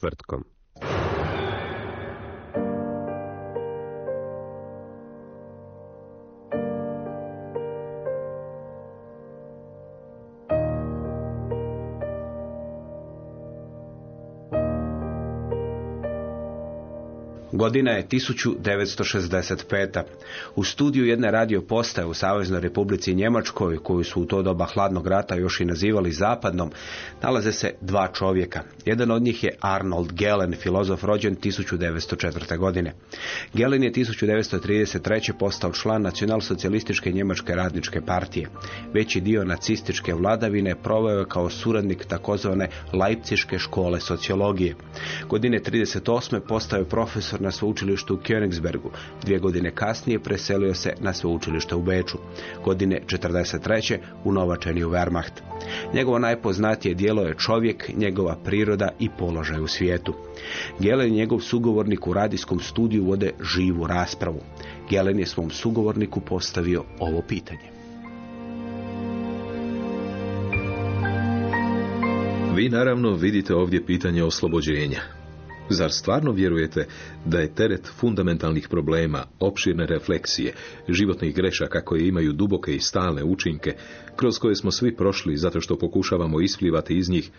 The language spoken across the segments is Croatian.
Povijest Godina je 1965. U studiju jedne radio postaje u Saveznoj Republici Njemačkoj, koju su u to doba hladnog rata još i nazivali zapadnom, nalaze se dva čovjeka. Jedan od njih je Arnold Gelen, filozof rođen 1904. godine. Gelen je 1933. postao član nacionalsocijalističke njemačke radničke partije. Veći dio nacističke vladavine proveo je kao suradnik takozvane Leipziške škole sociologije. Godine 38. postao je profesor na sveučilištu u Königsbergu. Dvije godine kasnije preselio se na sveučilište u Beču. Godine 43. unovačen je u Wehrmacht. Njegovo najpoznatije dijelo je čovjek, njegova priroda i položaj u svijetu. Gelen i njegov sugovornik u radijskom studiju vode živu raspravu. Gelen je svom sugovorniku postavio ovo pitanje. Vi naravno vidite ovdje pitanje oslobođenja. Zar stvarno vjerujete da je teret fundamentalnih problema, opširne refleksije, životnih grešaka koje imaju duboke i stalne učinke, kroz koje smo svi prošli zato što pokušavamo isplivati iz njih,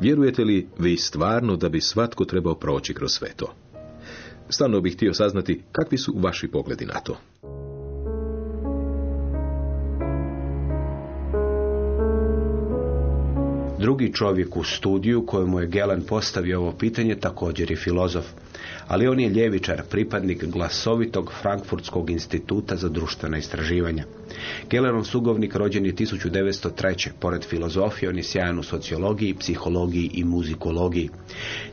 vjerujete li vi stvarno da bi svatko trebao proći kroz sve to? Stvarno bih htio saznati kakvi su vaši pogledi na to. Drugi čovjek u studiju kojemu je Gelen postavio ovo pitanje također je filozof ali on je ljevičar, pripadnik glasovitog Frankfurtskog instituta za društvena istraživanja. Gellerov sugovnik rođen je 1903. Pored filozofije, on je sjajan u sociologiji, psihologiji i muzikologiji.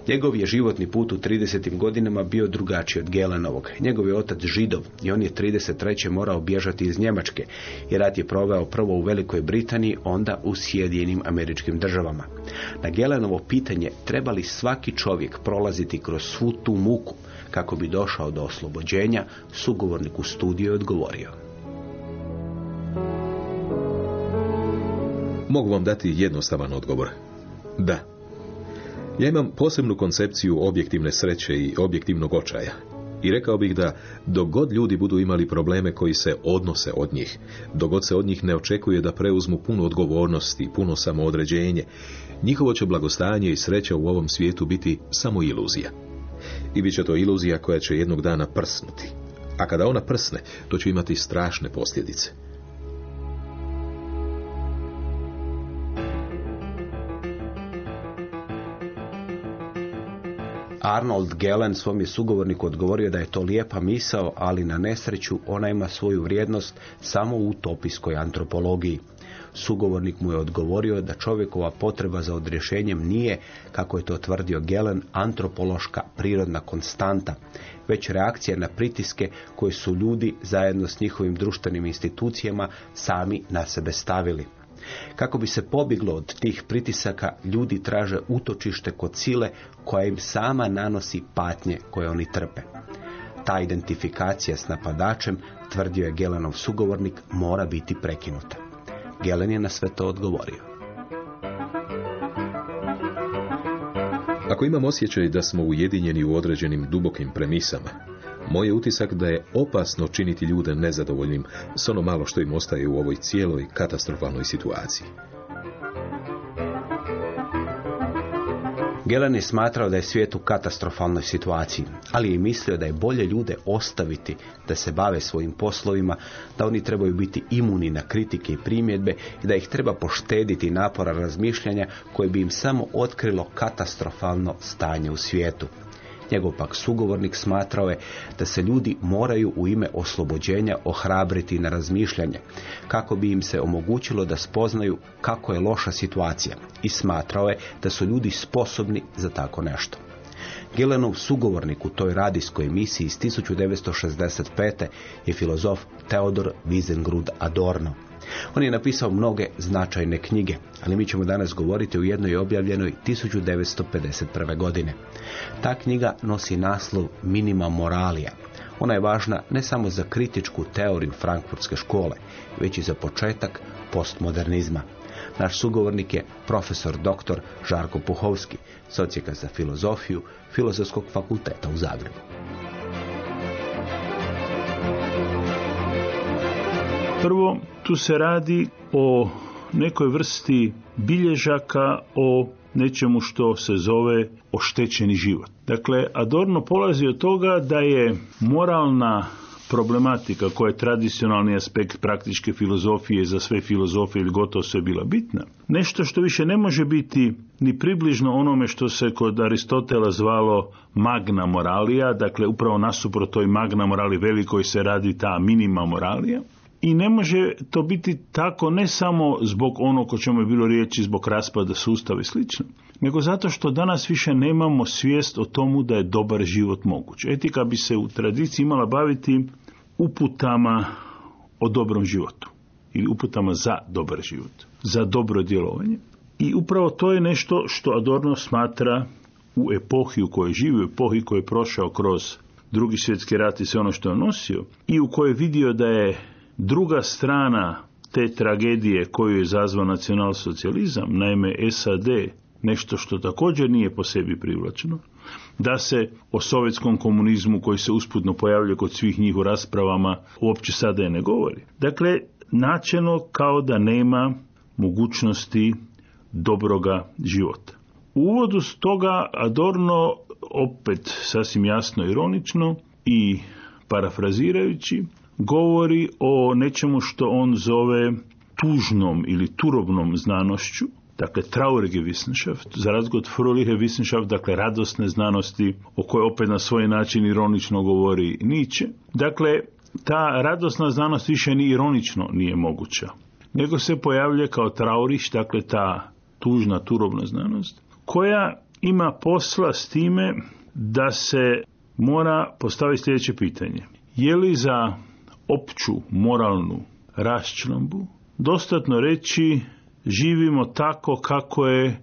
Njegov je životni put u 30. godinama bio drugačiji od Gelenovog. Njegov je otac židov i on je 33. morao bježati iz Njemačke i rat je proveo prvo u Velikoj Britaniji, onda u Sjedijenim američkim državama. Na Gelenovo pitanje treba li svaki čovjek prolaziti kroz svu tu muku kako bi došao do oslobođenja, sugovornik u studiju je odgovorio. Mogu vam dati jednostavan odgovor. Da. Ja imam posebnu koncepciju objektivne sreće i objektivnog očaja. I rekao bih da dok god ljudi budu imali probleme koji se odnose od njih, dok god se od njih ne očekuje da preuzmu puno odgovornosti, puno samoodređenje, njihovo će blagostanje i sreća u ovom svijetu biti samo iluzija. I bit će to iluzija koja će jednog dana prsnuti. A kada ona prsne, to će imati strašne posljedice. Arnold Gelen svom je sugovorniku odgovorio da je to lijepa misao, ali na nesreću ona ima svoju vrijednost samo u utopijskoj antropologiji. Sugovornik mu je odgovorio da čovjekova potreba za odrješenjem nije, kako je to tvrdio Gelen, antropološka prirodna konstanta, već reakcija na pritiske koje su ljudi zajedno s njihovim društvenim institucijama sami na sebe stavili. Kako bi se pobjeglo od tih pritisaka, ljudi traže utočište kod sile koja im sama nanosi patnje koje oni trpe. Ta identifikacija s napadačem, tvrdio je Gelenov sugovornik, mora biti prekinuta. Gelen je na sve to odgovorio. Ako imam osjećaj da smo ujedinjeni u određenim dubokim premisama, moj je utisak da je opasno činiti ljude nezadovoljnim s ono malo što im ostaje u ovoj cijeloj katastrofalnoj situaciji. Gelan je smatrao da je svijet u katastrofalnoj situaciji, ali je mislio da je bolje ljude ostaviti da se bave svojim poslovima, da oni trebaju biti imuni na kritike i primjedbe i da ih treba poštediti napora razmišljanja koje bi im samo otkrilo katastrofalno stanje u svijetu. Njegov pak sugovornik smatrao je da se ljudi moraju u ime oslobođenja ohrabriti na razmišljanje, kako bi im se omogućilo da spoznaju kako je loša situacija i smatrao je da su ljudi sposobni za tako nešto. Gilenov sugovornik u toj radijskoj emisiji iz 1965. je filozof Theodor Wiesengrud Adorno. On je napisao mnoge značajne knjige, ali mi ćemo danas govoriti o jednoj objavljenoj 1951. godine. Ta knjiga nosi naslov Minima Moralija. Ona je važna ne samo za kritičku teoriju frankfurtske škole, već i za početak postmodernizma. Naš sugovornik je profesor dr. Žarko Puhovski, socijeka za filozofiju Filozofskog fakulteta u Zagrebu. Prvo, tu se radi o nekoj vrsti bilježaka o nečemu što se zove oštećeni život. Dakle, Adorno polazi od toga da je moralna problematika koja je tradicionalni aspekt praktičke filozofije za sve filozofije ili gotovo sve bila bitna. Nešto što više ne može biti ni približno onome što se kod Aristotela zvalo magna moralija, dakle upravo nasuprot toj magna morali velikoj se radi ta minima moralija, i ne može to biti tako ne samo zbog onog o čemu je bilo riječi zbog raspada sustava i slično, nego zato što danas više nemamo svijest o tomu da je dobar život moguć. Etika bi se u tradiciji imala baviti uputama o dobrom životu ili uputama za dobar život, za dobro djelovanje. I upravo to je nešto što Adorno smatra u epohi u kojoj živi, u epohi koji je prošao kroz drugi svjetski rat i sve ono što je nosio i u kojoj je vidio da je druga strana te tragedije koju je zazvao nacionalsocijalizam, naime SAD, nešto što također nije po sebi privlačeno, da se o sovjetskom komunizmu koji se usputno pojavljuje kod svih njih u raspravama uopće sada je ne govori. Dakle, načeno kao da nema mogućnosti dobroga života. U uvodu s toga Adorno opet sasvim jasno ironično i parafrazirajući govori o nečemu što on zove tužnom ili turobnom znanošću, dakle traurige Wissenschaft, za razliku od Fröhliche Wissenschaft, dakle radosne znanosti, o kojoj opet na svoj način ironično govori Nietzsche. Dakle, ta radosna znanost više ni ironično nije moguća, nego se pojavlja kao trauriš, dakle ta tužna, turobna znanost, koja ima posla s time da se mora postaviti sljedeće pitanje. Je li za opću moralnu raščlambu, dostatno reći živimo tako kako je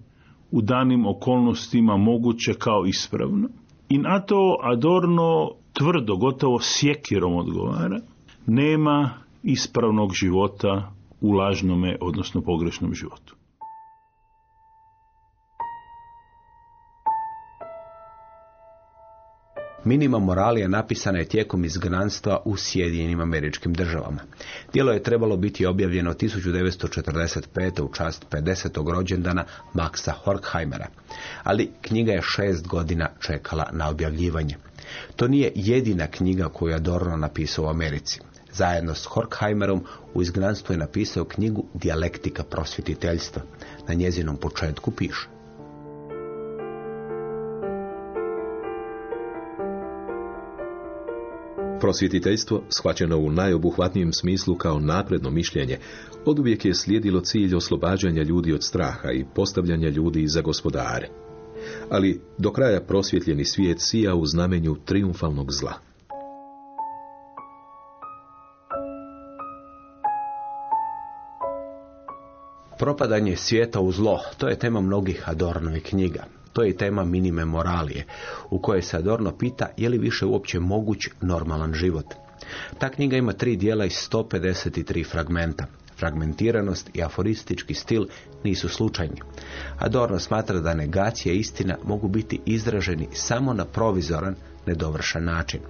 u danim okolnostima moguće kao ispravno. I na to Adorno tvrdo, gotovo sjekirom odgovara, nema ispravnog života u lažnome, odnosno pogrešnom životu. Minima moralija napisana je tijekom izgnanstva u Sjedinjenim američkim državama. Dijelo je trebalo biti objavljeno 1945. u čast 50. rođendana Maxa Horkheimera, ali knjiga je šest godina čekala na objavljivanje. To nije jedina knjiga koju je Adorno napisao u Americi. Zajedno s Horkheimerom u izgnanstvu je napisao knjigu Dijalektika prosvjetiteljstva. Na njezinom početku piše. Prosvjetiteljstvo, shvaćeno u najobuhvatnijem smislu kao napredno mišljenje, oduvijek je slijedilo cilj oslobađanja ljudi od straha i postavljanja ljudi za gospodare. Ali do kraja prosvjetljeni svijet sija u znamenju triumfalnog zla. Propadanje svijeta u zlo, to je tema mnogih Adornovih knjiga. To je tema minime moralije, u kojoj se Adorno pita je li više uopće moguć normalan život. Ta knjiga ima tri dijela i 153 fragmenta. Fragmentiranost i aforistički stil nisu slučajni. Adorno smatra da negacija i istina mogu biti izraženi samo na provizoran, nedovršen način.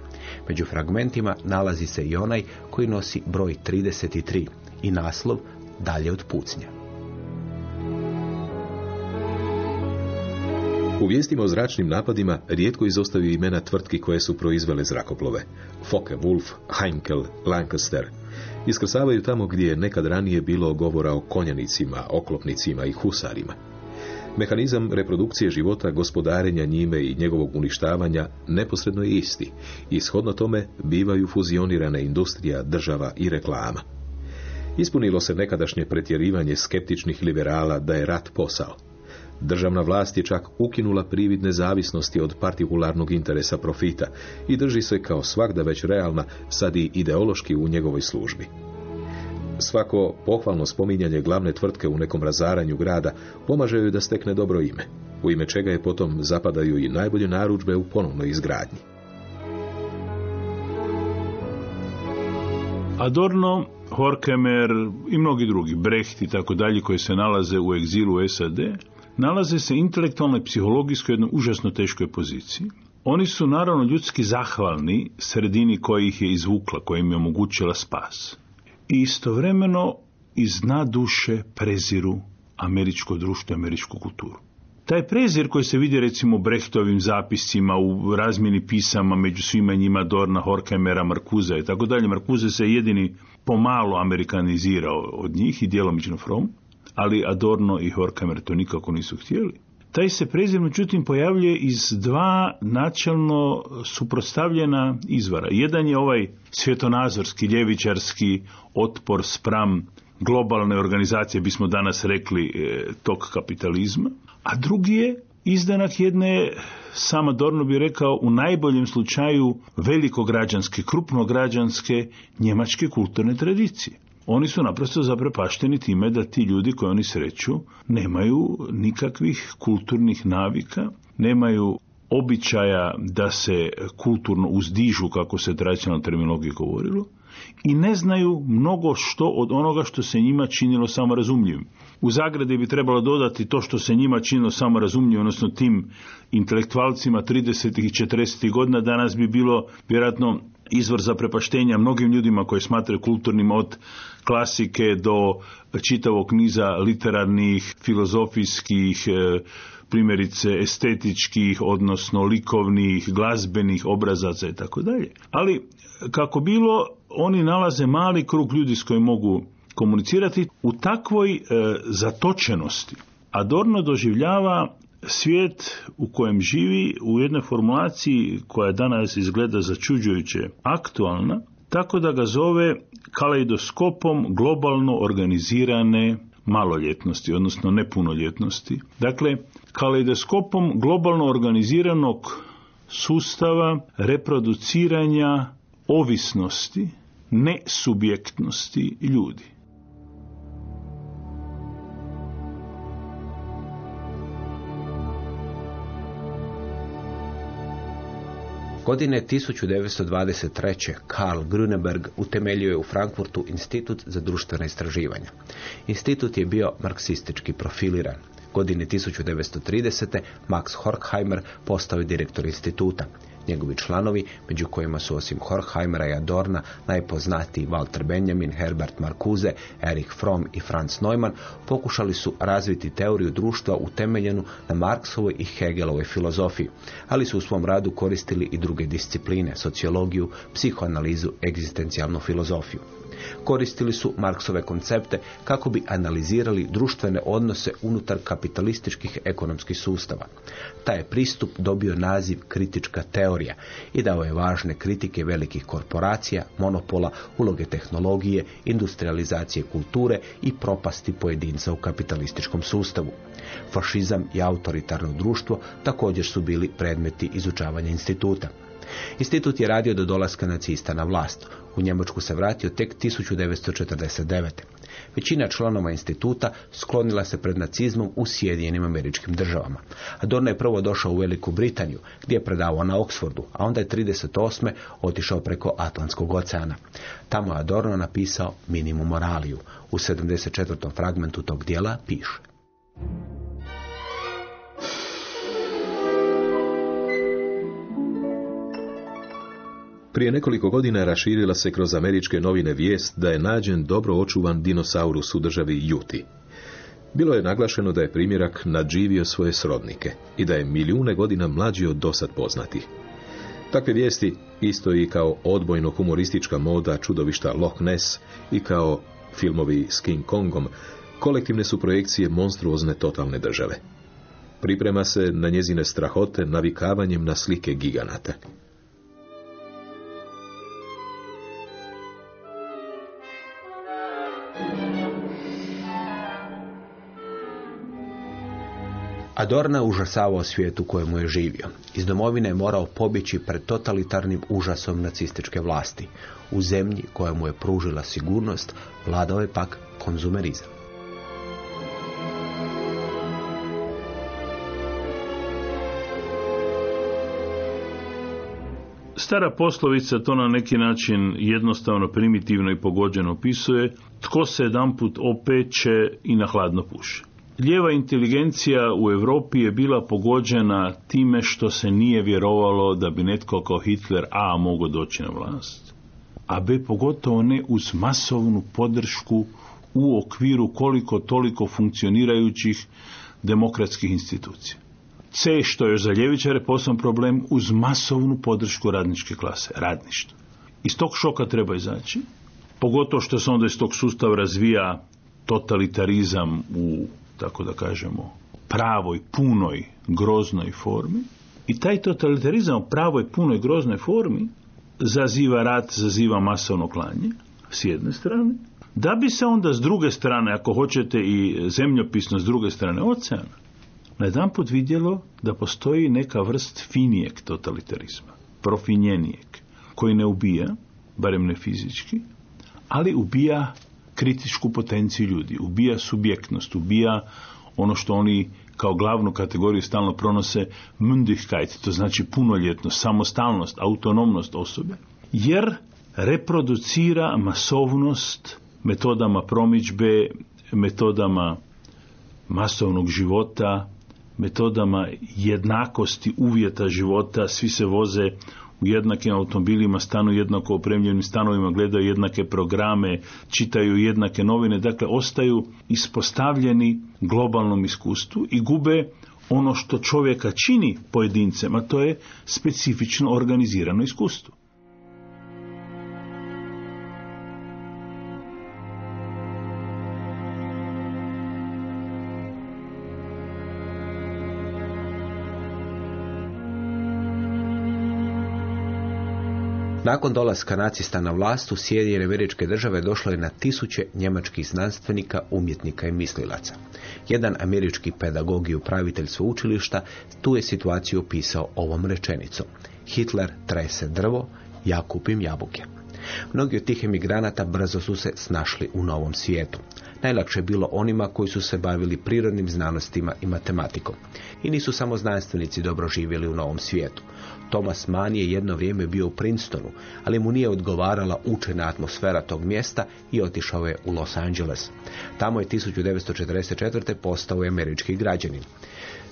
Među fragmentima nalazi se i onaj koji nosi broj 33 i naslov Dalje od pucnja. U vijestima o zračnim napadima rijetko izostavio imena tvrtki koje su proizvele zrakoplove. Focke Wulf, Heinkel, Lancaster. Iskrsavaju tamo gdje je nekad ranije bilo govora o konjanicima, oklopnicima i husarima. Mehanizam reprodukcije života, gospodarenja njime i njegovog uništavanja neposredno je isti i shodno tome bivaju fuzionirane industrija, država i reklama. Ispunilo se nekadašnje pretjerivanje skeptičnih liberala da je rat posao. Državna vlast je čak ukinula privid nezavisnosti od partikularnog interesa profita i drži se kao svakda već realna, sad i ideološki u njegovoj službi. Svako pohvalno spominjanje glavne tvrtke u nekom razaranju grada pomaže joj da stekne dobro ime, u ime čega je potom zapadaju i najbolje naručbe u ponovnoj izgradnji. Adorno, Horkemer i mnogi drugi, Brecht i tako dalje, koji se nalaze u egzilu SAD, nalaze se intelektualno i psihologijsko u jednoj užasno teškoj poziciji. Oni su naravno ljudski zahvalni sredini koja ih je izvukla, koja im je omogućila spas. I istovremeno iz dna duše preziru američko društvo i američku kulturu. Taj prezir koji se vidi recimo u Brechtovim zapiscima, u razmjeni pisama među svima njima Dorna, Horkhemera, Markuza i tako dalje. Markuze se jedini pomalo amerikanizirao od njih i djelomično From, ali Adorno i Horkheimer to nikako nisu htjeli. Taj se prezir međutim pojavljuje iz dva načelno suprostavljena izvara. Jedan je ovaj svjetonazorski, ljevičarski otpor spram globalne organizacije, bismo danas rekli, e, tog kapitalizma, a drugi je izdanak jedne, sama Dorno bi rekao, u najboljem slučaju velikograđanske, krupnograđanske njemačke kulturne tradicije. Oni su naprosto zaprepašteni time da ti ljudi koji oni sreću nemaju nikakvih kulturnih navika, nemaju običaja da se kulturno uzdižu, kako se tradicionalno terminologiji govorilo, i ne znaju mnogo što od onoga što se njima činilo samorazumljivim. U zagradi bi trebalo dodati to što se njima činilo samorazumljivim, odnosno tim intelektualcima 30. i 40. godina danas bi bilo vjerojatno izvor za prepaštenja mnogim ljudima koji smatraju kulturnim od klasike do čitavog niza literarnih, filozofijskih, e, primjerice estetičkih, odnosno likovnih, glazbenih obrazaca i tako dalje. Ali kako bilo, oni nalaze mali krug ljudi s kojim mogu komunicirati u takvoj e, zatočenosti. Adorno doživljava svijet u kojem živi u jednoj formulaciji koja danas izgleda začuđujuće aktualna, tako da ga zove kaleidoskopom globalno organizirane maloljetnosti, odnosno nepunoljetnosti. Dakle, kaleidoskopom globalno organiziranog sustava reproduciranja ovisnosti, nesubjektnosti ljudi. Godine 1923. Karl Grüneberg utemeljio je u Frankfurtu Institut za društvena istraživanja. Institut je bio marksistički profiliran. Godine 1930. Max Horkheimer postao je direktor instituta. Njegovi članovi, među kojima su osim Horkheimera i Adorna najpoznatiji Walter Benjamin, Herbert Marcuse, Erich Fromm i Franz Neumann, pokušali su razviti teoriju društva utemeljenu na Marksovoj i Hegelovoj filozofiji, ali su u svom radu koristili i druge discipline, sociologiju, psihoanalizu, egzistencijalnu filozofiju. Koristili su Marksove koncepte kako bi analizirali društvene odnose unutar kapitalističkih ekonomskih sustava. Taj je pristup dobio naziv kritička teorija i dao je važne kritike velikih korporacija, monopola, uloge tehnologije, industrializacije kulture i propasti pojedinca u kapitalističkom sustavu. Fašizam i autoritarno društvo također su bili predmeti izučavanja instituta. Institut je radio do dolaska nacista na vlast. U Njemačku se vratio tek 1949. Većina članova instituta sklonila se pred nacizmom u Sjedinjenim američkim državama. Adorno je prvo došao u Veliku Britaniju, gdje je predavao na Oxfordu, a onda je 38. otišao preko Atlantskog oceana. Tamo je Adorno napisao Minimum moraliju. U 74. fragmentu tog dijela piše. Prije nekoliko godina raširila se kroz američke novine vijest da je nađen dobro očuvan dinosaurus u državi Juti. Bilo je naglašeno da je primjerak nadživio svoje srodnike i da je milijune godina mlađi od dosad poznatih. Takve vijesti, isto i kao odbojno-humoristička moda čudovišta Loch Ness i kao filmovi s King Kongom, kolektivne su projekcije monstruozne totalne države. Priprema se na njezine strahote navikavanjem na slike giganata. Adorna užasavao svijet u kojemu je živio. Iz domovine je morao pobjeći pred totalitarnim užasom nacističke vlasti. U zemlji koja mu je pružila sigurnost, vladao je pak konzumerizam. Stara poslovica to na neki način jednostavno, primitivno i pogođeno opisuje. Tko se jedanput opeće i na hladno puše. Lijeva inteligencija u Europi je bila pogođena time što se nije vjerovalo da bi netko kao Hitler A mogao doći na vlast, a B pogotovo ne uz masovnu podršku u okviru koliko toliko funkcionirajućih demokratskih institucija. C, što je za ljevičare posebno problem, uz masovnu podršku radničke klase, radništva. Iz tog šoka treba izaći, pogotovo što se onda iz tog sustava razvija totalitarizam u tako da kažemo, pravoj, punoj, groznoj formi. I taj totalitarizam u pravoj, punoj, groznoj formi zaziva rat, zaziva masovno klanje, s jedne strane, da bi se onda s druge strane, ako hoćete i zemljopisno s druge strane oceana, na jedan vidjelo da postoji neka vrst finijeg totalitarizma, profinjenijeg, koji ne ubija, barem ne fizički, ali ubija kritičku potenciju ljudi, ubija subjektnost, ubija ono što oni kao glavnu kategoriju stalno pronose Mündigkeit, to znači punoljetnost, samostalnost, autonomnost osobe, jer reproducira masovnost metodama promičbe, metodama masovnog života, metodama jednakosti uvjeta života, svi se voze u jednakim automobilima, stanu jednako opremljenim stanovima, gledaju jednake programe, čitaju jednake novine, dakle ostaju ispostavljeni globalnom iskustvu i gube ono što čovjeka čini pojedincem, a to je specifično organizirano iskustvo. Nakon dolaska nacista na vlast u Sjedinjene američke države došlo je na tisuće njemačkih znanstvenika, umjetnika i mislilaca. Jedan američki pedagog i upravitelj sveučilišta tu je situaciju opisao ovom rečenicom. Hitler trese drvo, ja kupim jabuke. Mnogi od tih emigranata brzo su se snašli u novom svijetu. Najlakše je bilo onima koji su se bavili prirodnim znanostima i matematikom. I nisu samo znanstvenici dobro živjeli u novom svijetu. Thomas Mann je jedno vrijeme bio u Princetonu, ali mu nije odgovarala učena atmosfera tog mjesta i otišao je u Los Angeles. Tamo je 1944. postao je američki građanin.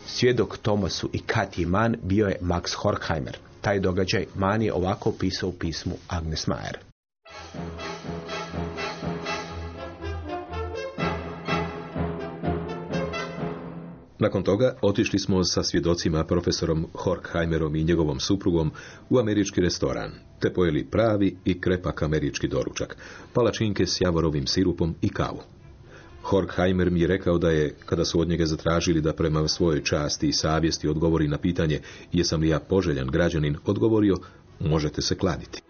Svjedok Thomasu i Katji Mann bio je Max Horkheimer. Taj događaj Mann je ovako opisao u pismu Agnes Mayer. Nakon toga otišli smo sa svjedocima profesorom Horkheimerom i njegovom suprugom u američki restoran, te pojeli pravi i krepak američki doručak, palačinke s javorovim sirupom i kavu. Horkheimer mi je rekao da je, kada su od njega zatražili da prema svojoj časti i savjesti odgovori na pitanje jesam li ja poželjan građanin, odgovorio možete se kladiti.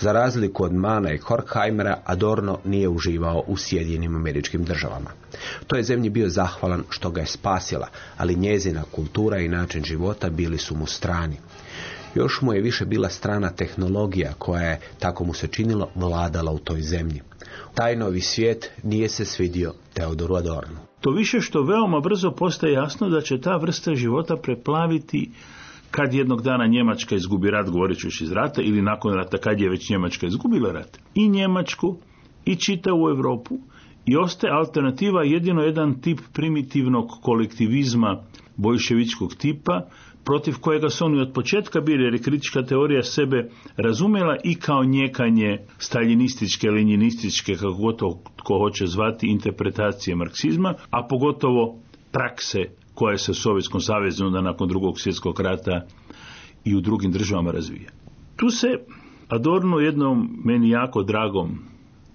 Za razliku od Mana i Horkheimera, Adorno nije uživao u Sjedinjenim američkim državama. To je zemlji bio zahvalan što ga je spasila, ali njezina kultura i način života bili su mu strani. Još mu je više bila strana tehnologija koja je, tako mu se činilo, vladala u toj zemlji. Taj novi svijet nije se svidio Teodoru Adornu. To više što veoma brzo postaje jasno da će ta vrsta života preplaviti kad jednog dana Njemačka izgubi rat, govorit ću iz rata, ili nakon rata kad je već Njemačka izgubila rat, i Njemačku, i čitavu Europu, I ostaje alternativa jedino jedan tip primitivnog kolektivizma bolševičkog tipa, protiv kojega su oni od početka bili, jer je kritička teorija sebe razumjela i kao njekanje staljinističke, lenjinističke, kako gotovo tko hoće zvati, interpretacije marksizma, a pogotovo prakse koja se u Sovjetskom savezu onda nakon drugog svjetskog rata i u drugim državama razvija. Tu se Adorno jednom meni jako dragom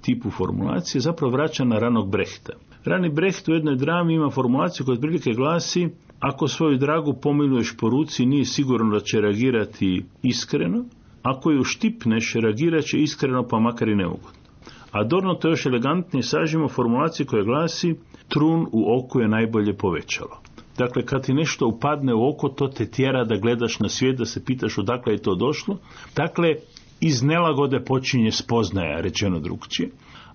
tipu formulacije zapravo vraća na ranog Brehta. Rani Brecht u jednoj drami ima formulaciju koja otprilike glasi ako svoju dragu pomiluješ po ruci nije sigurno da će reagirati iskreno, ako ju štipneš reagirat će iskreno pa makar i neugodno. Adorno to još elegantnije sažimo formulaciju koja glasi trun u oku je najbolje povećalo. Dakle, kad ti nešto upadne u oko, to te tjera da gledaš na svijet, da se pitaš odakle je to došlo. Dakle, iz nelagode počinje spoznaja, rečeno drugčije.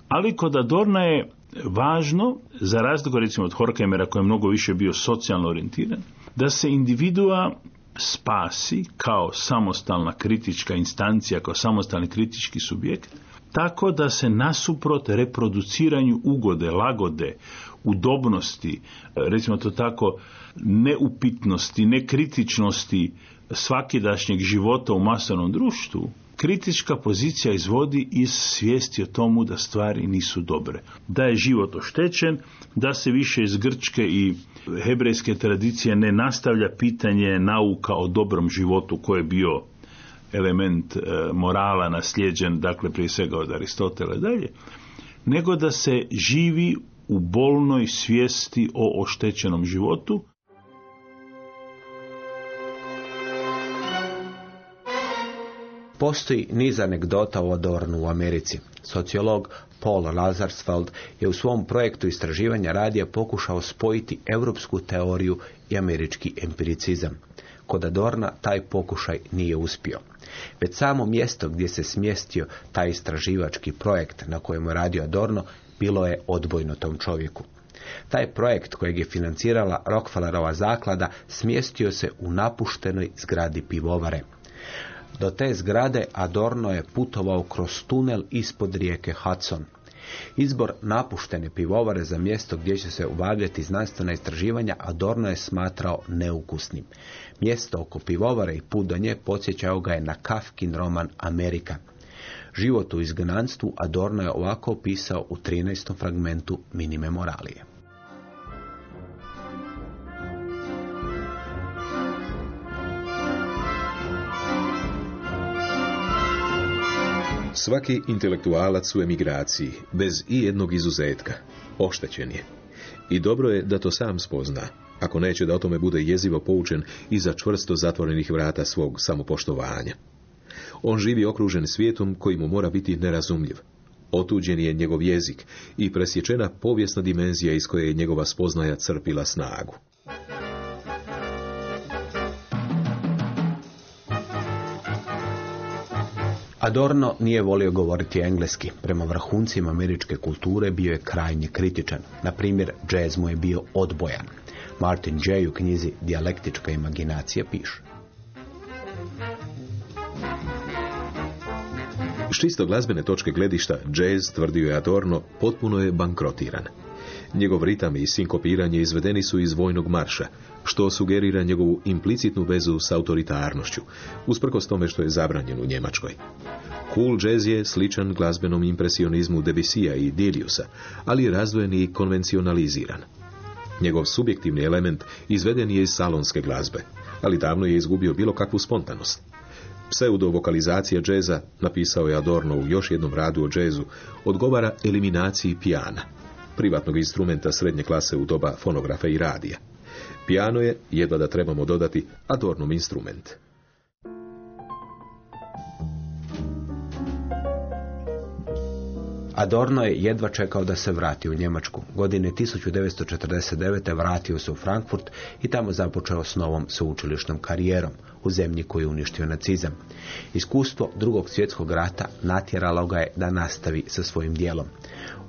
Ali kod Adorna je važno, za razliku recimo od Horkheimera koji je mnogo više bio socijalno orijentiran, da se individua spasi kao samostalna kritička instancija, kao samostalni kritički subjekt, tako da se nasuprot reproduciranju ugode, lagode, udobnosti, recimo to tako, neupitnosti, nekritičnosti svakidašnjeg života u masovnom društvu, kritička pozicija izvodi iz svijesti o tomu da stvari nisu dobre. Da je život oštećen, da se više iz grčke i hebrejske tradicije ne nastavlja pitanje nauka o dobrom životu koji je bio element e, morala naslijeđen, dakle prije svega od Aristotela dalje, nego da se živi u bolnoj svijesti o oštećenom životu, Postoji niz anegdota o Adornu u Americi. Sociolog Paul Lazarsfeld je u svom projektu istraživanja radija pokušao spojiti europsku teoriju i američki empiricizam. Kod Adorna taj pokušaj nije uspio. Već samo mjesto gdje se smjestio taj istraživački projekt na kojemu je radio Adorno bilo je odbojno tom čovjeku. Taj projekt kojeg je financirala Rockefellerova zaklada smjestio se u napuštenoj zgradi pivovare. Do te zgrade Adorno je putovao kroz tunel ispod rijeke Hudson. Izbor napuštene pivovare za mjesto gdje će se obavljati znanstvena istraživanja Adorno je smatrao neukusnim. Mjesto oko pivovare i put do nje podsjećao ga je na Kafkin roman Amerika. Život u izgnanstvu Adorno je ovako opisao u 13. fragmentu Minime Moralije. Svaki intelektualac u emigraciji, bez i jednog izuzetka, oštećen je. I dobro je da to sam spozna, ako neće da o tome bude jezivo poučen iza čvrsto zatvorenih vrata svog samopoštovanja. On živi okružen svijetom koji mu mora biti nerazumljiv. Otuđen je njegov jezik i presječena povijesna dimenzija iz koje je njegova spoznaja crpila snagu. Adorno nije volio govoriti engleski. Prema vrhuncima američke kulture bio je krajnje kritičan. Na primjer, jazz mu je bio odbojan. Martin Jay u knjizi Dijalektička imaginacija piše. S čisto glazbene točke gledišta, jazz, tvrdio je Adorno, potpuno je bankrotiran. Njegov ritam i sinkopiranje izvedeni su iz vojnog marša, što sugerira njegovu implicitnu vezu s autoritarnošću, usprkos tome što je zabranjen u Njemačkoj. Cool jazz je sličan glazbenom impresionizmu Debusija i Diliusa, ali je razdvojen i konvencionaliziran. Njegov subjektivni element izveden je iz salonske glazbe, ali davno je izgubio bilo kakvu spontanost. Pseudo-vokalizacija džeza, napisao je Adorno u još jednom radu o džezu, odgovara eliminaciji pijana, privatnog instrumenta srednje klase u doba fonografa i radija. Pijano je, jedva da trebamo dodati, Adornom instrument. Adorno je jedva čekao da se vrati u Njemačku. Godine 1949. vratio se u Frankfurt i tamo započeo s novom sveučilišnom karijerom u zemlji koju uništio nacizam. Iskustvo drugog svjetskog rata natjeralo ga je da nastavi sa svojim dijelom.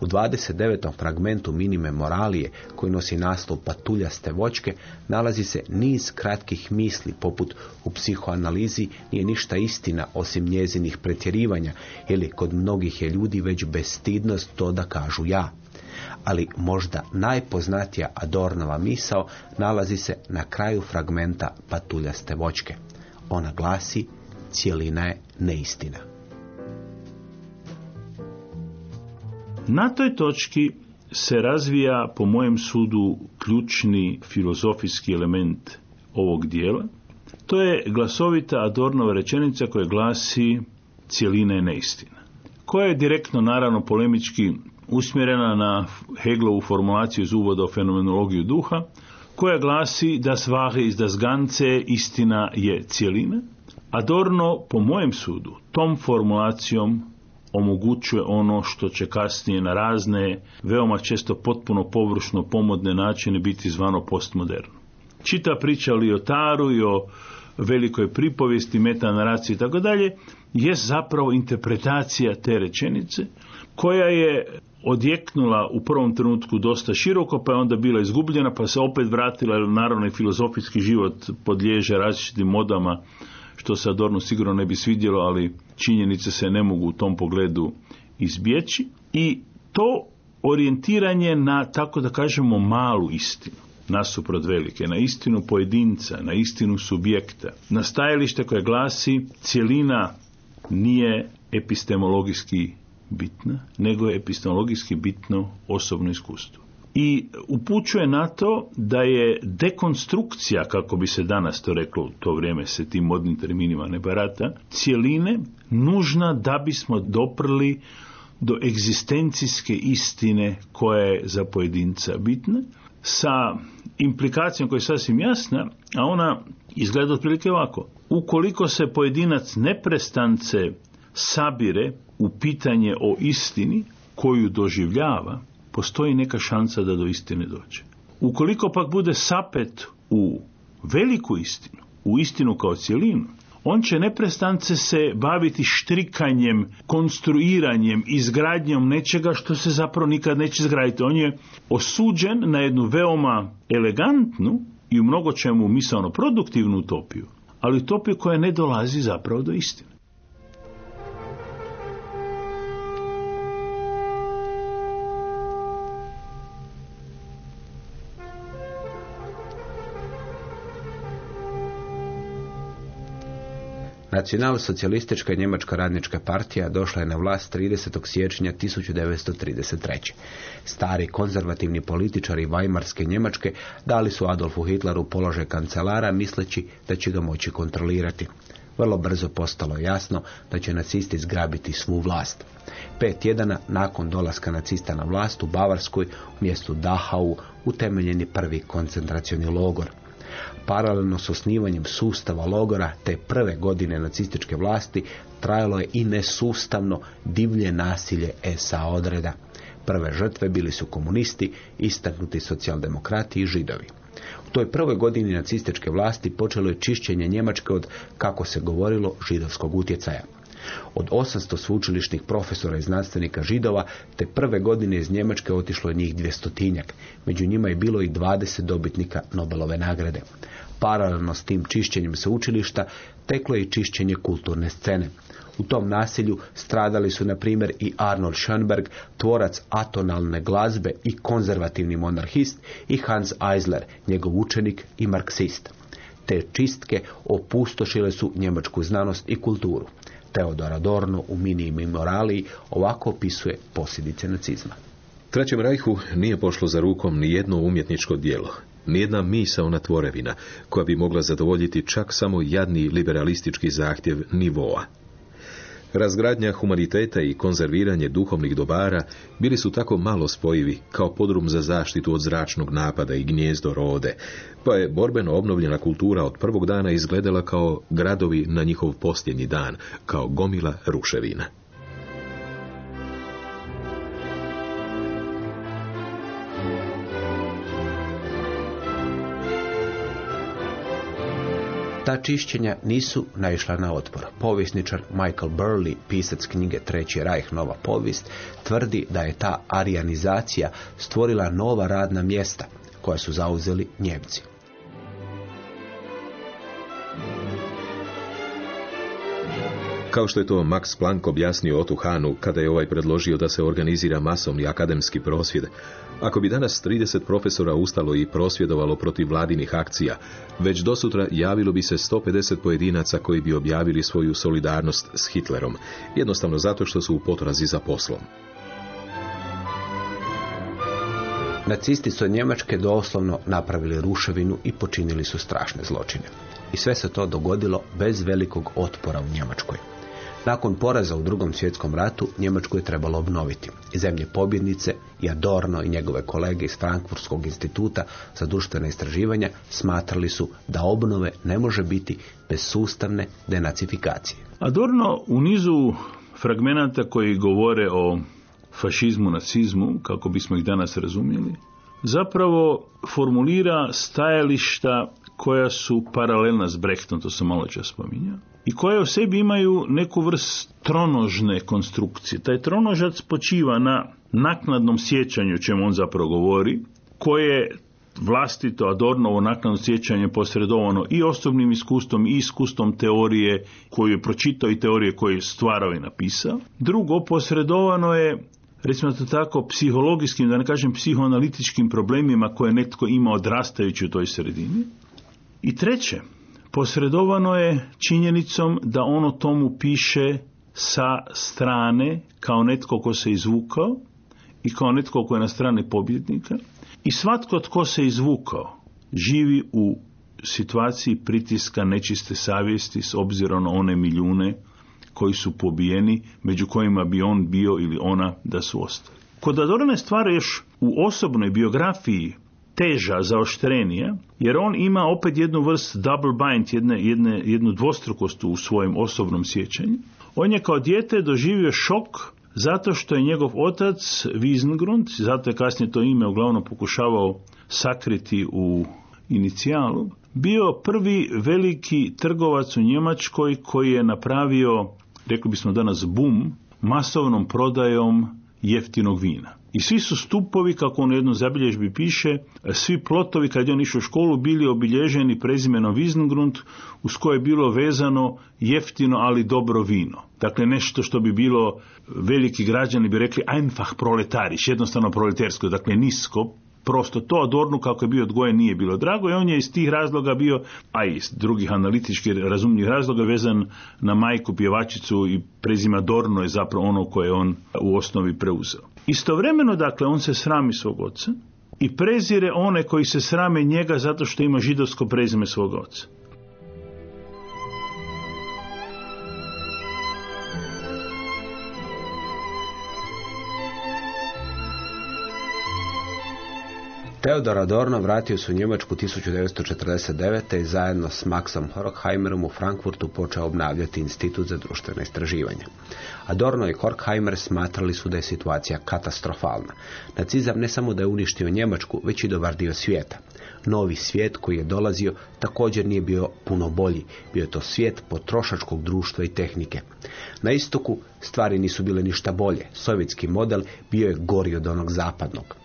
U 29. fragmentu Minime Moralije, koji nosi naslov Patuljaste vočke, nalazi se niz kratkih misli, poput u psihoanalizi nije ništa istina osim njezinih pretjerivanja, ili kod mnogih je ljudi već bestidnost to da kažu ja. ali možda najpoznatija Adornova misao nalazi se na kraju fragmenta Patuljaste voćke. Ona glasi, cijelina je neistina. Na toj točki se razvija, po mojem sudu, ključni filozofijski element ovog dijela. To je glasovita Adornova rečenica koja glasi cijelina je neistina. Koja je direktno, naravno, polemički usmjerena na Heglovu formulaciju iz uvoda o fenomenologiju duha, koja glasi da svahe iz das istina je cijelina. Adorno, po mojem sudu, tom formulacijom omogućuje ono što će kasnije na razne, veoma često potpuno površno pomodne načine biti zvano postmoderno. Čita priča o Liotaru i o velikoj pripovijesti, metanaraciji i tako dalje, je zapravo interpretacija te rečenice koja je odjeknula u prvom trenutku dosta široko, pa je onda bila izgubljena, pa se opet vratila, jer naravno i filozofijski život podliježe različitim modama, što se Adorno sigurno ne bi svidjelo, ali činjenice se ne mogu u tom pogledu izbjeći. I to orijentiranje na, tako da kažemo, malu istinu nasuprot velike, na istinu pojedinca, na istinu subjekta, na stajalište koje glasi cjelina nije epistemologijski bitna, nego je epistemologijski bitno osobno iskustvo. I upućuje na to da je dekonstrukcija, kako bi se danas to reklo u to vrijeme se tim modnim terminima ne barata, cijeline nužna da bismo doprli do egzistencijske istine koja je za pojedinca bitna, sa implikacijom koja je sasvim jasna, a ona izgleda otprilike ovako. Ukoliko se pojedinac neprestance sabire u pitanje o istini koju doživljava, postoji neka šansa da do istine dođe. Ukoliko pak bude sapet u veliku istinu, u istinu kao cjelinu, on će neprestance se baviti štrikanjem, konstruiranjem, izgradnjom nečega što se zapravo nikad neće izgraditi. On je osuđen na jednu veoma elegantnu i u mnogo čemu misalno produktivnu utopiju, ali utopiju koja ne dolazi zapravo do istine. Nacionalsocijalistička njemačka radnička partija došla je na vlast 30. siječnja 1933. Stari konzervativni političari Vajmarske Njemačke dali su Adolfu Hitleru položaj kancelara misleći da će ga moći kontrolirati. Vrlo brzo postalo jasno da će nacisti zgrabiti svu vlast. Pet tjedana nakon dolaska nacista na vlast u Bavarskoj, u mjestu Dachau, utemeljeni prvi koncentracioni logor. Paralelno s osnivanjem sustava logora te prve godine nacističke vlasti trajalo je i nesustavno divlje nasilje SA odreda. Prve žrtve bili su komunisti, istaknuti socijaldemokrati i židovi. U toj prvoj godini nacističke vlasti počelo je čišćenje Njemačke od, kako se govorilo, židovskog utjecaja. Od 800 sveučilišnih profesora i znanstvenika židova, te prve godine iz Njemačke otišlo je njih dvjestotinjak. Među njima je bilo i 20 dobitnika Nobelove nagrade. Paralelno s tim čišćenjem sveučilišta teklo je i čišćenje kulturne scene. U tom nasilju stradali su, na primjer, i Arnold Schönberg, tvorac atonalne glazbe i konzervativni monarhist, i Hans Eisler, njegov učenik i marksist. Te čistke opustošile su njemačku znanost i kulturu. Teodor Adorno u Minimi moraliji ovako opisuje posljedice nacizma. Trećem rajhu nije pošlo za rukom ni jedno umjetničko djelo, nijedna misaona tvorevina koja bi mogla zadovoljiti čak samo jadni liberalistički zahtjev nivoa. Razgradnja humaniteta i konzerviranje duhovnih dobara bili su tako malo spojivi kao podrum za zaštitu od zračnog napada i gnjezdo rode, pa je borbeno obnovljena kultura od prvog dana izgledala kao gradovi na njihov posljednji dan, kao gomila ruševina. Ta čišćenja nisu naišla na otpor. Povjesničar Michael Burley, pisac knjige Treći rajh, nova povijest, tvrdi da je ta arijanizacija stvorila nova radna mjesta koja su zauzeli Njemci. Kao što je to Max Planck objasnio Otu Hanu kada je ovaj predložio da se organizira masovni akademski prosvjed, ako bi danas 30 profesora ustalo i prosvjedovalo protiv vladinih akcija, već dosutra javilo bi se 150 pojedinaca koji bi objavili svoju solidarnost s Hitlerom, jednostavno zato što su u potrazi za poslom. Nacisti su od Njemačke doslovno napravili ruševinu i počinili su strašne zločine. I sve se to dogodilo bez velikog otpora u Njemačkoj. Nakon poraza u drugom svjetskom ratu Njemačku je trebalo obnoviti. Zemlje pobjednice i Adorno i njegove kolege iz Frankfurtskog instituta za društvene istraživanja smatrali su da obnove ne može biti bez sustavne denacifikacije. Adorno u nizu fragmenata koji govore o fašizmu, nacizmu, kako bismo ih danas razumjeli, zapravo formulira stajališta koja su paralelna s Brechtom, to sam malo čas spominjao, i koje u sebi imaju neku vrst tronožne konstrukcije. Taj tronožac počiva na naknadnom sjećanju, čemu on zapravo govori, koje vlastito Adornovo naknadno sjećanje posredovano i osobnim iskustvom i iskustvom teorije koju je pročitao i teorije koje je stvarao i napisao. Drugo, posredovano je recimo to tako, psihologijskim, da ne kažem psihoanalitičkim problemima koje netko ima odrastajući u toj sredini. I treće, posredovano je činjenicom da ono tomu piše sa strane kao netko ko se izvukao i kao netko ko je na strani pobjednika i svatko tko se izvukao živi u situaciji pritiska nečiste savjesti s obzirom na one milijune koji su pobijeni, među kojima bi on bio ili ona da su ostali. Kod Adorne stvari još u osobnoj biografiji teža, zaoštrenija, jer on ima opet jednu vrst double bind, jedne, jedne, jednu dvostrukost u svojem osobnom sjećanju. On je kao dijete doživio šok zato što je njegov otac Wiesengrund, zato je kasnije to ime uglavnom pokušavao sakriti u inicijalu, bio prvi veliki trgovac u Njemačkoj koji je napravio rekli bismo danas bum, masovnom prodajom jeftinog vina. I svi su stupovi, kako on u jednoj zabilježbi piše, svi plotovi kad je on išao u školu bili obilježeni prezimenom Wiesengrund uz koje je bilo vezano jeftino ali dobro vino. Dakle nešto što bi bilo veliki građani bi rekli einfach proletariš, jednostavno proletarsko, dakle nisko, prosto to Adornu kako je bio odgojen nije bilo drago i on je iz tih razloga bio, a i iz drugih analitičkih razumnih razloga vezan na majku pjevačicu i prezima Dorno je zapravo ono koje je on u osnovi preuzeo. Istovremeno dakle on se srami svog oca i prezire one koji se srame njega zato što ima židovsko prezime svog oca. Theodor Adorno vratio se u Njemačku 1949. i zajedno s Maxom Horkheimerom u Frankfurtu počeo obnavljati institut za društvene istraživanja. Adorno i Horkheimer smatrali su da je situacija katastrofalna. Nacizam ne samo da je uništio Njemačku, već i dobar dio svijeta. Novi svijet koji je dolazio također nije bio puno bolji. Bio je to svijet potrošačkog društva i tehnike. Na istoku stvari nisu bile ništa bolje. Sovjetski model bio je gori od onog zapadnog.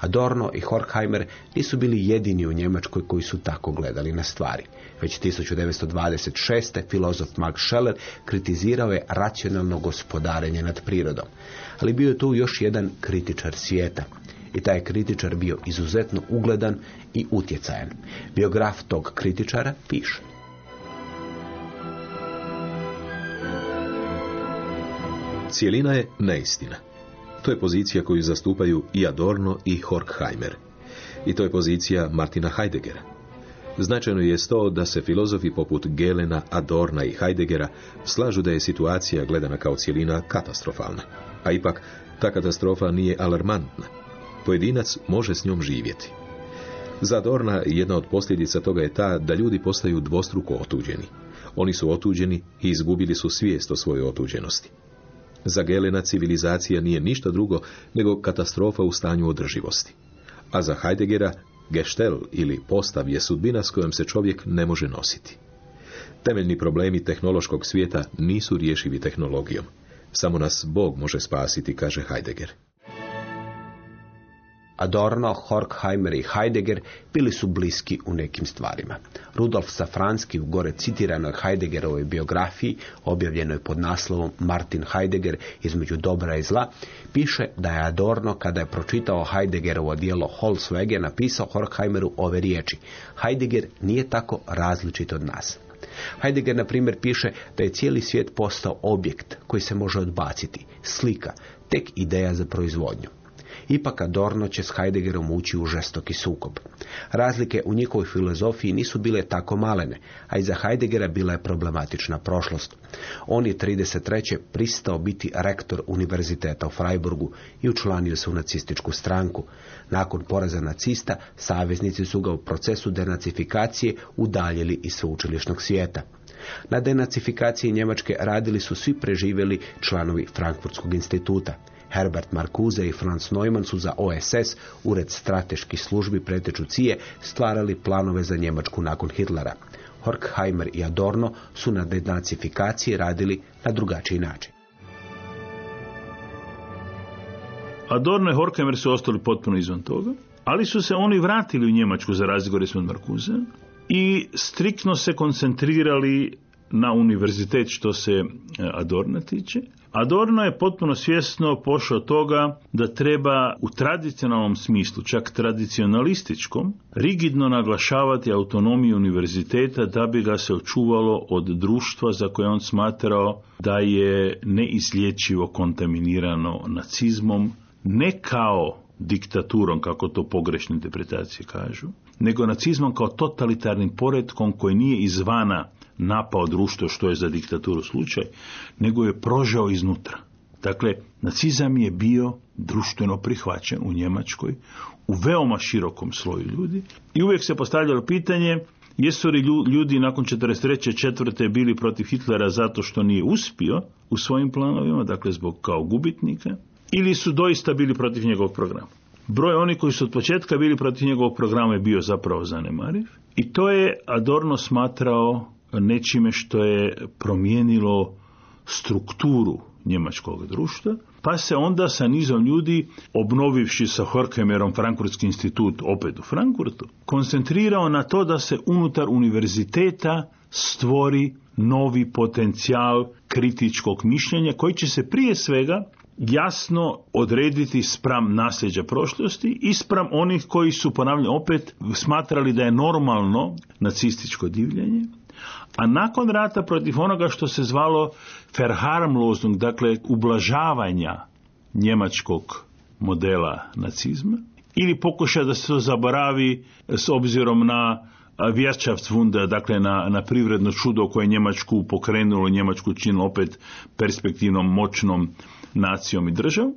Adorno i Horkheimer nisu bili jedini u Njemačkoj koji su tako gledali na stvari. Već 1926. filozof Max Scheller kritizirao je racionalno gospodarenje nad prirodom. Ali bio je tu još jedan kritičar svijeta. I taj kritičar bio izuzetno ugledan i utjecajan. Biograf tog kritičara piše. Cijelina je neistina. To je pozicija koju zastupaju i Adorno i Horkheimer. I to je pozicija Martina Heideggera. Značajno je to da se filozofi poput Gelena, Adorna i Heideggera slažu da je situacija gledana kao cijelina katastrofalna. A ipak, ta katastrofa nije alarmantna. Pojedinac može s njom živjeti. Za Adorna jedna od posljedica toga je ta da ljudi postaju dvostruko otuđeni. Oni su otuđeni i izgubili su svijest o svojoj otuđenosti. Za Gelena civilizacija nije ništa drugo nego katastrofa u stanju održivosti. A za Heideggera gestel ili postav je sudbina s kojom se čovjek ne može nositi. Temeljni problemi tehnološkog svijeta nisu rješivi tehnologijom. Samo nas Bog može spasiti, kaže Heidegger. Adorno, Horkheimer i Heidegger bili su bliski u nekim stvarima. Rudolf Safranski u gore citiranoj Heideggerovoj biografiji, objavljenoj pod naslovom Martin Heidegger između dobra i zla, piše da je Adorno kada je pročitao Heideggerovo dijelo Holzwege napisao Horkheimeru ove riječi. Heidegger nije tako različit od nas. Heidegger, na primjer, piše da je cijeli svijet postao objekt koji se može odbaciti, slika, tek ideja za proizvodnju. Ipak Adorno će s Heideggerom ući u žestoki sukob. Razlike u njihovoj filozofiji nisu bile tako malene, a i za Heideggera bila je problematična prošlost. On je 33. pristao biti rektor univerziteta u Freiburgu i učlanio se u nacističku stranku. Nakon poraza nacista, saveznici su ga u procesu denacifikacije udaljili iz sveučilišnog svijeta. Na denacifikaciji Njemačke radili su svi preživjeli članovi Frankfurtskog instituta. Herbert Marcuse i Franz Neumann su za OSS, ured strateških službi preteču cije, stvarali planove za Njemačku nakon Hitlera. Horkheimer i Adorno su na denacifikaciji radili na drugačiji način. Adorno i Horkheimer su ostali potpuno izvan toga, ali su se oni vratili u Njemačku za razliku od Markuze i striktno se koncentrirali na univerzitet što se e, Adorna tiče. Adorno je potpuno svjesno pošao toga da treba u tradicionalnom smislu, čak tradicionalističkom, rigidno naglašavati autonomiju univerziteta da bi ga se očuvalo od društva za koje on smatrao da je neizlječivo kontaminirano nacizmom, ne kao diktaturom, kako to pogrešne interpretacije kažu, nego nacizmom kao totalitarnim poredkom koji nije izvana napao društvo što je za diktaturu slučaj, nego je prožao iznutra. Dakle, nacizam je bio društveno prihvaćen u Njemačkoj u veoma širokom sloju ljudi i uvijek se postavljalo pitanje jesu li ljudi nakon 43. četvrte bili protiv Hitlera zato što nije uspio u svojim planovima, dakle zbog kao gubitnika, ili su doista bili protiv njegovog programa. Broj oni koji su od početka bili protiv njegovog programa je bio zapravo zanemariv i to je Adorno smatrao nečime što je promijenilo strukturu njemačkog društva, pa se onda sa nizom ljudi, obnovivši sa Horkheimerom Frankfurtski institut opet u Frankfurtu, koncentrirao na to da se unutar univerziteta stvori novi potencijal kritičkog mišljenja koji će se prije svega jasno odrediti spram nasljeđa prošlosti i spram onih koji su, ponavljam opet, smatrali da je normalno nacističko divljenje, a nakon rata protiv onoga što se zvalo Verharmlosung, dakle ublažavanja njemačkog modela nacizma, ili pokuša da se to zaboravi s obzirom na Wirtschaftswunder, dakle na, na privredno čudo koje je Njemačku pokrenulo, Njemačku činilo opet perspektivnom, moćnom nacijom i državom.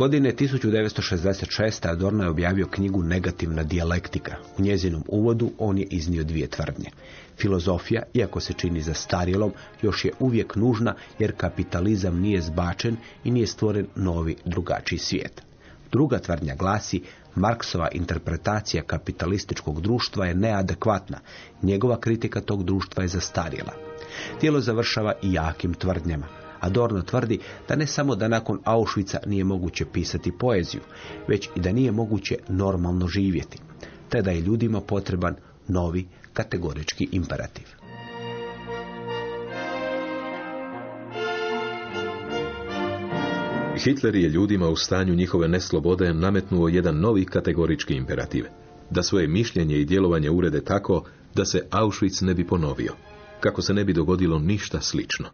Godine 1966. Adorno je objavio knjigu Negativna dijalektika. U njezinom uvodu on je iznio dvije tvrdnje. Filozofija, iako se čini zastarjelom, još je uvijek nužna jer kapitalizam nije zbačen i nije stvoren novi, drugačiji svijet. Druga tvrdnja glasi Marksova interpretacija kapitalističkog društva je neadekvatna. Njegova kritika tog društva je zastarjela. Tijelo završava i jakim tvrdnjama. Adorno tvrdi da ne samo da nakon Auschwitza nije moguće pisati poeziju, već i da nije moguće normalno živjeti, te da je ljudima potreban novi kategorički imperativ. Hitler je ljudima u stanju njihove neslobode nametnuo jedan novi kategorički imperativ. Da svoje mišljenje i djelovanje urede tako da se Auschwitz ne bi ponovio. Kako se ne bi dogodilo ništa slično.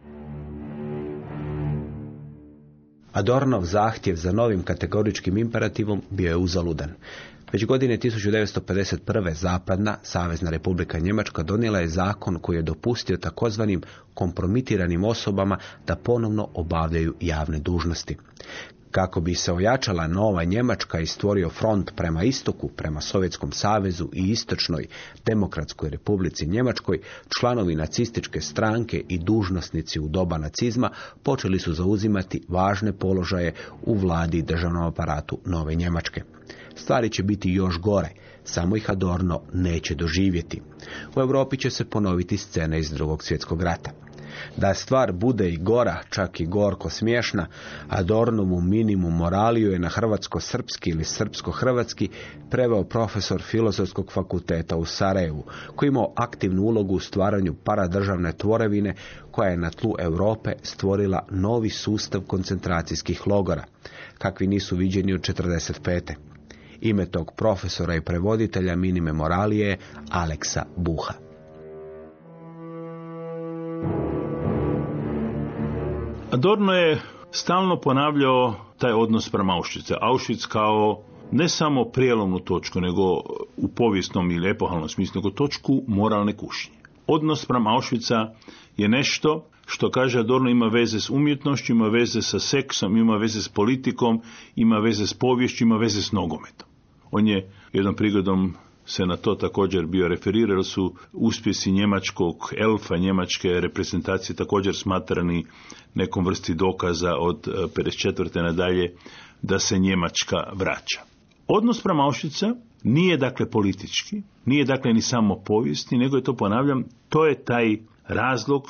Adornov zahtjev za novim kategoričkim imperativom bio je uzaludan. Već godine 1951. Zapadna Savezna republika Njemačka donijela je zakon koji je dopustio takozvanim kompromitiranim osobama da ponovno obavljaju javne dužnosti. Kako bi se ojačala nova Njemačka i stvorio front prema istoku, prema Sovjetskom savezu i istočnoj demokratskoj republici Njemačkoj, članovi nacističke stranke i dužnosnici u doba nacizma počeli su zauzimati važne položaje u vladi i državnom aparatu nove Njemačke. Stvari će biti još gore, samo ih Adorno neće doživjeti. U Europi će se ponoviti scene iz drugog svjetskog rata. Da stvar bude i gora, čak i gorko smiješna, Adornovu minimum moraliju je na hrvatsko-srpski ili srpsko-hrvatski preveo profesor filozofskog fakulteta u Sarajevu, koji imao aktivnu ulogu u stvaranju paradržavne tvorevine koja je na tlu Europe stvorila novi sustav koncentracijskih logora, kakvi nisu viđeni od 45. Ime tog profesora i prevoditelja minime moralije je Aleksa Buha. Adorno je stalno ponavljao taj odnos prema Auschwitzu. Auschwitz kao ne samo prijelomnu točku, nego u povijesnom ili epohalnom smislu, nego točku moralne kušnje. Odnos prema Auschwitza je nešto što kaže Adorno ima veze s umjetnošću, ima veze sa seksom, ima veze s politikom, ima veze s povješću, ima veze s nogometom. On je jednom prigodom se na to također bio referirao su uspjesi njemačkog elfa, njemačke reprezentacije također smatrani nekom vrsti dokaza od 54. nadalje da se Njemačka vraća. Odnos prema Auschwitza nije dakle politički, nije dakle ni samo povijesni, nego je to ponavljam, to je taj razlog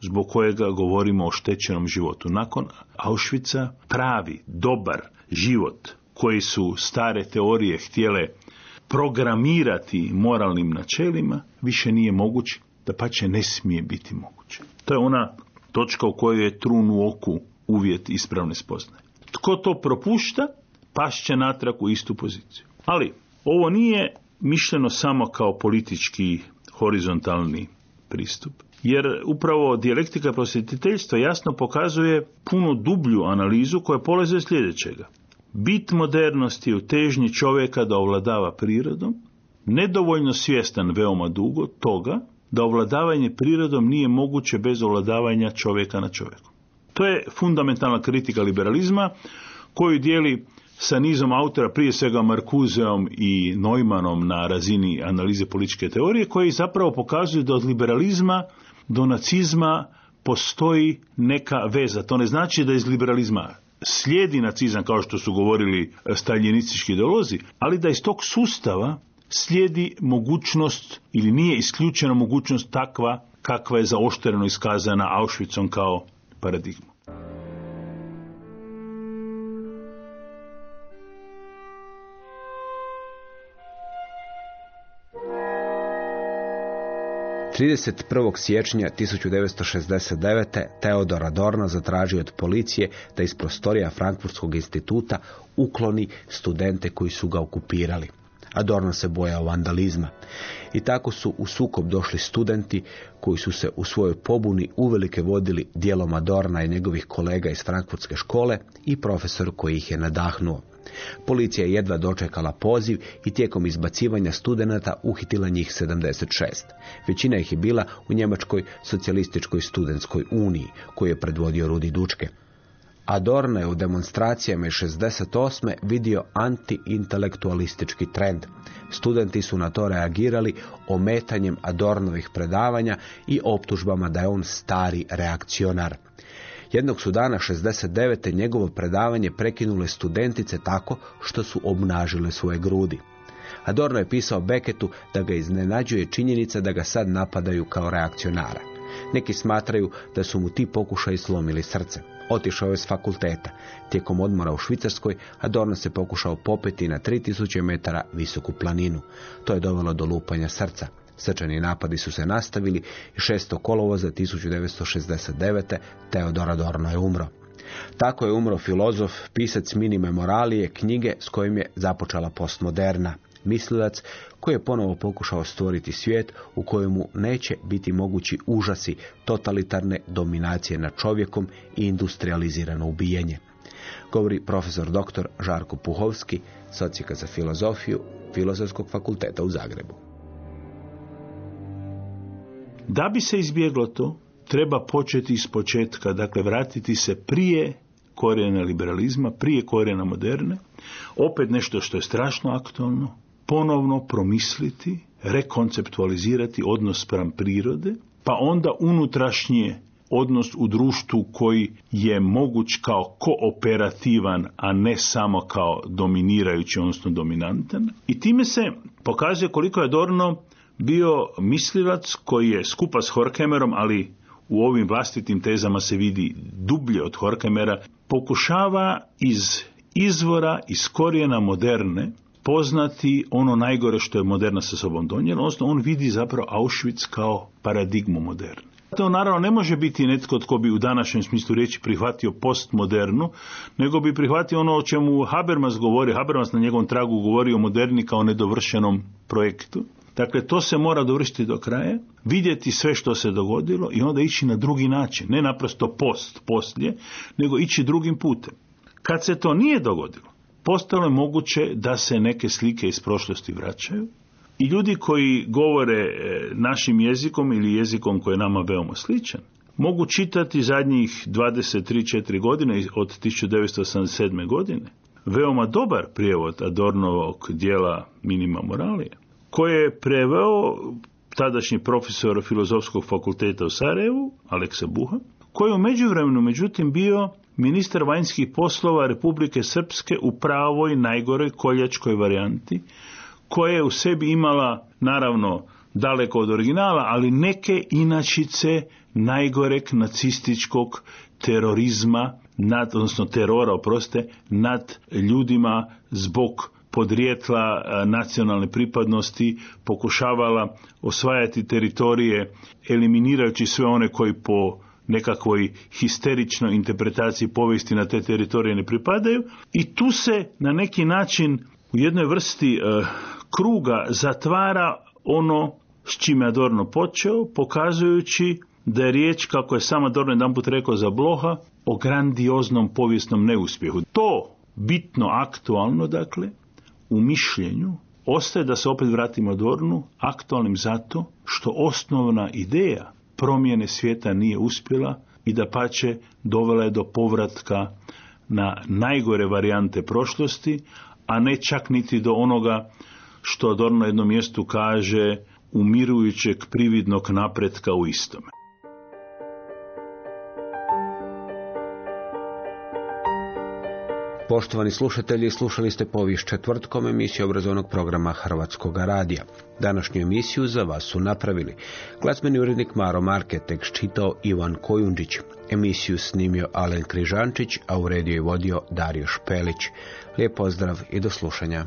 zbog kojega govorimo o štećenom životu. Nakon Auschwitza pravi, dobar život koji su stare teorije htjele programirati moralnim načelima, više nije moguć, da pa će ne smije biti moguće. To je ona točka u kojoj je trun u oku uvjet ispravne spoznaje. Tko to propušta, pašće natrag u istu poziciju. Ali, ovo nije mišljeno samo kao politički horizontalni pristup, jer upravo dijalektika prosvjetiteljstva jasno pokazuje puno dublju analizu koja polaze sljedećega. Bit modernosti u težnji čovjeka da ovladava prirodom, nedovoljno svjestan veoma dugo toga da ovladavanje prirodom nije moguće bez ovladavanja čovjeka na čovjeku. To je fundamentalna kritika liberalizma koju dijeli sa nizom autora, prije svega Markuzeom i Neumannom na razini analize političke teorije, koji zapravo pokazuju da od liberalizma do nacizma postoji neka veza. To ne znači da iz liberalizma slijedi nacizam kao što su govorili staljinistički ideolozi, ali da iz tog sustava slijedi mogućnost ili nije isključena mogućnost takva kakva je zaoštreno iskazana Auschwitzom kao paradigma. 31. siječnja 1969. Teodor Adorno zatražio od policije da iz prostorija Frankfurtskog instituta ukloni studente koji su ga okupirali. Adorno se bojao vandalizma. I tako su u sukob došli studenti koji su se u svojoj pobuni uvelike vodili dijelom Adorna i njegovih kolega iz Frankfurtske škole i profesor koji ih je nadahnuo. Policija je jedva dočekala poziv i tijekom izbacivanja studenata uhitila njih 76. Većina ih je bila u Njemačkoj socijalističkoj studentskoj uniji, koju je predvodio Rudi Dučke. Adorno je u demonstracijama iz 68. vidio antiintelektualistički trend. Studenti su na to reagirali ometanjem Adornovih predavanja i optužbama da je on stari reakcionar. Jednog su dana 69. njegovo predavanje prekinule studentice tako što su obnažile svoje grudi. Adorno je pisao Beketu da ga iznenađuje činjenica da ga sad napadaju kao reakcionara. Neki smatraju da su mu ti pokušaji slomili srce. Otišao je s fakulteta. Tijekom odmora u Švicarskoj, Adorno se pokušao popeti na 3000 metara visoku planinu. To je dovelo do lupanja srca. Srčani napadi su se nastavili i 6. kolovoza 1969. Teodor Adorno je umro. Tako je umro filozof, pisac mini memoralije, knjige s kojim je započela postmoderna. Mislilac koji je ponovo pokušao stvoriti svijet u kojemu neće biti mogući užasi totalitarne dominacije nad čovjekom i industrializirano ubijanje. Govori profesor dr. Žarko Puhovski, socijaka za filozofiju Filozofskog fakulteta u Zagrebu. Da bi se izbjeglo to, treba početi iz početka, dakle vratiti se prije korijena liberalizma, prije korijena moderne, opet nešto što je strašno aktualno, ponovno promisliti, rekonceptualizirati odnos spram prirode, pa onda unutrašnje odnos u društvu koji je moguć kao kooperativan, a ne samo kao dominirajući, odnosno dominantan. I time se pokazuje koliko je Dorno bio mislivac koji je skupa s Horkemerom, ali u ovim vlastitim tezama se vidi dublje od Horkemera, pokušava iz izvora, iz korijena moderne, poznati ono najgore što je moderna sa sobom donijela, odnosno on vidi zapravo Auschwitz kao paradigmu moderne. To naravno ne može biti netko tko bi u današnjem smislu riječi prihvatio postmodernu, nego bi prihvatio ono o čemu Habermas govori, Habermas na njegovom tragu govori o moderni kao nedovršenom projektu. Dakle, to se mora dovršiti do kraja, vidjeti sve što se dogodilo i onda ići na drugi način, ne naprosto post, poslije, nego ići drugim putem. Kad se to nije dogodilo, postalo je moguće da se neke slike iz prošlosti vraćaju i ljudi koji govore e, našim jezikom ili jezikom koji je nama veoma sličan, mogu čitati zadnjih 23-4 godine od 1987. godine veoma dobar prijevod Adornovog dijela Minima Moralija, koje je preveo tadašnji profesor Filozofskog fakulteta u Sarajevu, Aleksa Buha, koji je u međuvremenu međutim bio ministar vanjskih poslova Republike Srpske u pravoj najgoroj koljačkoj varijanti, koja je u sebi imala naravno daleko od originala, ali neke inačice najgoreg nacističkog terorizma, nad, odnosno terora, oproste, nad ljudima zbog podrijetla e, nacionalne pripadnosti pokušavala osvajati teritorije eliminirajući sve one koji po nekakvoj histeričnoj interpretaciji povijesti na te teritorije ne pripadaju i tu se na neki način u jednoj vrsti e, kruga zatvara ono s čime Adorno počeo, pokazujući da je riječ, kako je sam Adorno jedan put rekao za Bloha, o grandioznom povijesnom neuspjehu. To bitno aktualno, dakle, u mišljenju ostaje da se opet vratimo Adornu, aktualnim zato što osnovna ideja promjene svijeta nije uspjela i da pače dovela je do povratka na najgore varijante prošlosti, a ne čak niti do onoga što Adorno na jednom mjestu kaže umirujućeg prividnog napretka u istome. Poštovani slušatelji, slušali ste povijest četvrtkom emisiju obrazovnog programa Hrvatskog radija. Današnju emisiju za vas su napravili glazbeni urednik Maro Marke, čitao Ivan Kojundžić, emisiju snimio Alen Križančić, a u rediju je vodio Dario Špelić. Lijep pozdrav i do slušanja.